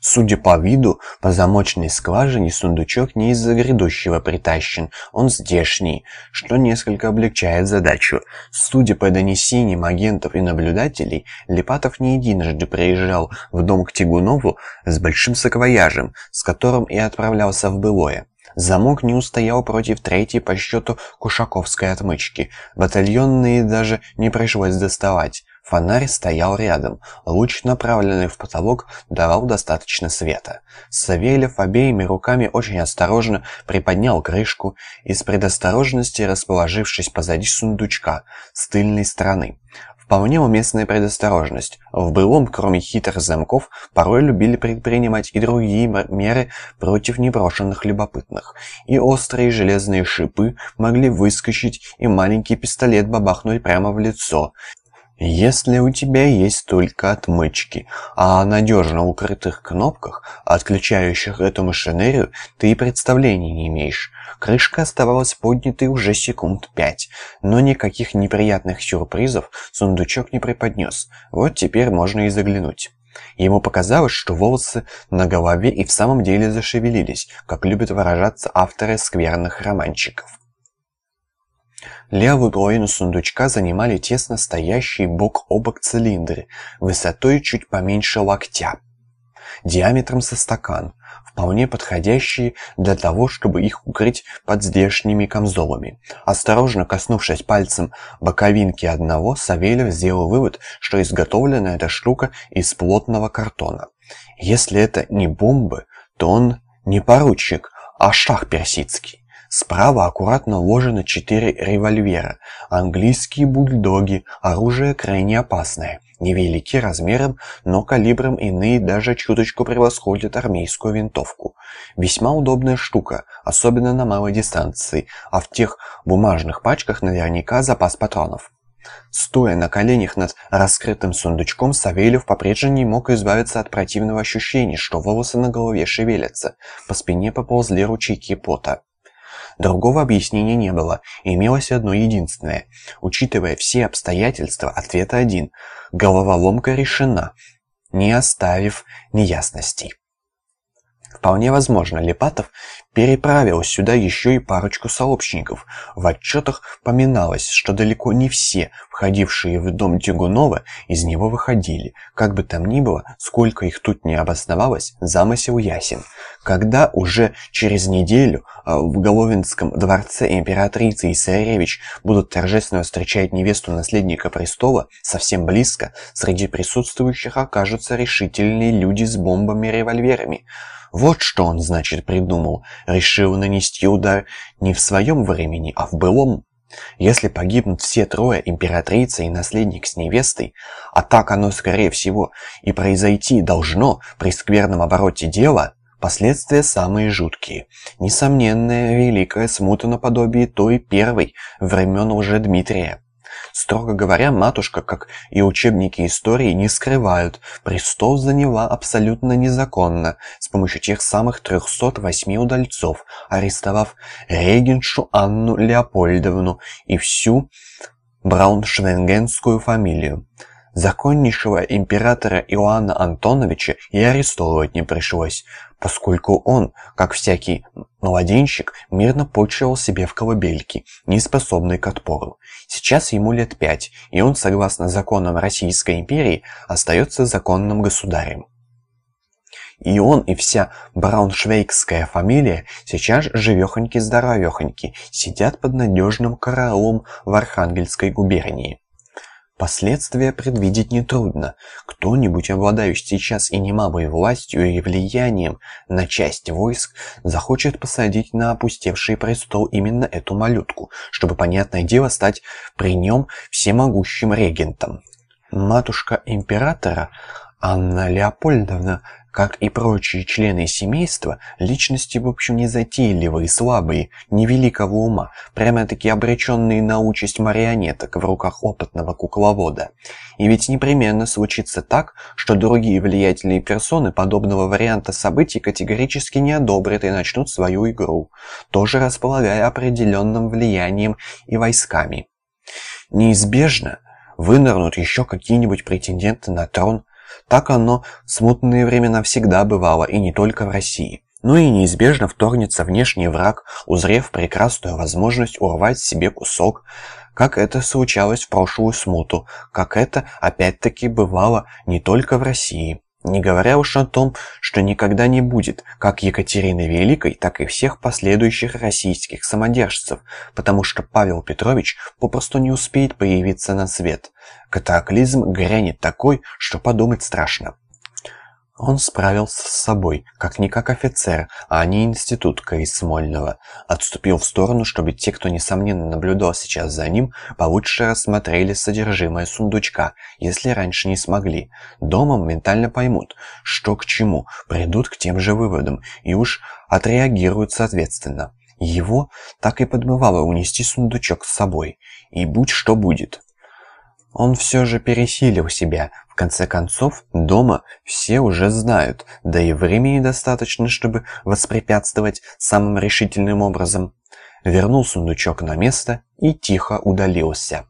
Судя по виду, по замочной скважине сундучок не из-за грядущего притащен, он здешний, что несколько облегчает задачу. Судя по донесениям агентов и наблюдателей, Липатов не единожды приезжал в дом к Тягунову с большим саквояжем, с которым и отправлялся в былое. Замок не устоял против третьей по счету кушаковской отмычки. Батальонные даже не пришлось доставать. Фонарь стоял рядом. Луч, направленный в потолок, давал достаточно света. Савельев обеими руками очень осторожно приподнял крышку, из предосторожности расположившись позади сундучка с тыльной стороны. Вполне уместная предосторожность. В былом, кроме хитрых замков, порой любили предпринимать и другие меры против непрошенных любопытных. И острые железные шипы могли выскочить, и маленький пистолет бабахнуть прямо в лицо. Если у тебя есть только отмычки, а о надежно укрытых кнопках, отключающих эту машинерию, ты и представления не имеешь. Крышка оставалась поднятой уже секунд пять, но никаких неприятных сюрпризов сундучок не преподнес. Вот теперь можно и заглянуть. Ему показалось, что волосы на голове и в самом деле зашевелились, как любят выражаться авторы скверных романчиков. Левую половину сундучка занимали тесно стоящие бок о бок цилиндры, высотой чуть поменьше локтя, диаметром со стакан, вполне подходящие для того, чтобы их укрыть под здешними камзолами. Осторожно коснувшись пальцем боковинки одного, Савельев сделал вывод, что изготовлена эта штука из плотного картона. Если это не бомбы, то он не поручик, а шах персидский. Справа аккуратно уложено четыре револьвера. Английские бульдоги, оружие крайне опасное. Невелики размером, но калибром иные даже чуточку превосходят армейскую винтовку. Весьма удобная штука, особенно на малой дистанции, а в тех бумажных пачках наверняка запас патронов. Стоя на коленях над раскрытым сундучком, Савельев по-прежнему не мог избавиться от противного ощущения, что волосы на голове шевелятся. По спине поползли ручейки пота. Другого объяснения не было, имелось одно единственное. Учитывая все обстоятельства, ответ один. Головоломка решена, не оставив неясностей. Вполне возможно, Липатов переправил сюда еще и парочку сообщников. В отчетах поминалось, что далеко не все, входившие в дом Тягунова, из него выходили. Как бы там ни было, сколько их тут не обосновалось, замысел ясен. Когда уже через неделю а, в Головинском дворце императрицы и царевич будут торжественно встречать невесту наследника престола, совсем близко среди присутствующих окажутся решительные люди с бомбами-револьверами. Вот что он, значит, придумал. Решил нанести удар не в своем времени, а в былом. Если погибнут все трое, императрица и наследник с невестой, а так оно, скорее всего, и произойти должно при скверном обороте дела, последствия самые жуткие. Несомненная великая смута наподобие той первой времен уже Дмитрия. Строго говоря, матушка, как и учебники истории, не скрывают, престол заняла абсолютно незаконно, с помощью тех самых 308 удальцов, арестовав регеншу Анну Леопольдовну и всю брауншвенгенскую фамилию. Законнейшего императора Иоанна Антоновича и арестовывать не пришлось, поскольку он, как всякий младенчик, мирно почивал себе в колыбельке, не способный к отпору. Сейчас ему лет пять, и он, согласно законам Российской империи, остается законным государем. И он, и вся брауншвейгская фамилия сейчас живехоньки-здоровехоньки сидят под надежным караулом в Архангельской губернии. Последствия предвидеть нетрудно. Кто-нибудь, обладающий сейчас и немалой властью и влиянием на часть войск, захочет посадить на опустевший престол именно эту малютку, чтобы, понятное дело, стать при нем всемогущим регентом. Матушка императора Анна Леопольдовна как и прочие члены семейства, личности в общем не затейливые, слабые, невеликого ума, прямо-таки обреченные на участь марионеток в руках опытного кукловода. И ведь непременно случится так, что другие влиятельные персоны подобного варианта событий категорически не одобрят и начнут свою игру, тоже располагая определенным влиянием и войсками. Неизбежно вынырнут еще какие-нибудь претенденты на трон, Так оно в смутные времена всегда бывало, и не только в России. Ну и неизбежно вторгнется внешний враг, узрев прекрасную возможность урвать себе кусок, как это случалось в прошлую смуту, как это опять-таки бывало не только в России. Не говоря уж о том, что никогда не будет как Екатерины Великой, так и всех последующих российских самодержцев, потому что Павел Петрович попросту не успеет появиться на свет. Катаклизм грянет такой, что подумать страшно. Он справился с собой, как-никак офицер, а не институтка из Смольного. Отступил в сторону, чтобы те, кто несомненно наблюдал сейчас за ним, получше рассмотрели содержимое сундучка, если раньше не смогли. Дома ментально поймут, что к чему, придут к тем же выводам и уж отреагируют соответственно. Его так и подмывало унести сундучок с собой, и будь что будет. Он все же пересилил себя. Конце концов, дома все уже знают, да и времени достаточно, чтобы воспрепятствовать самым решительным образом. Вернул сундучок на место и тихо удалился.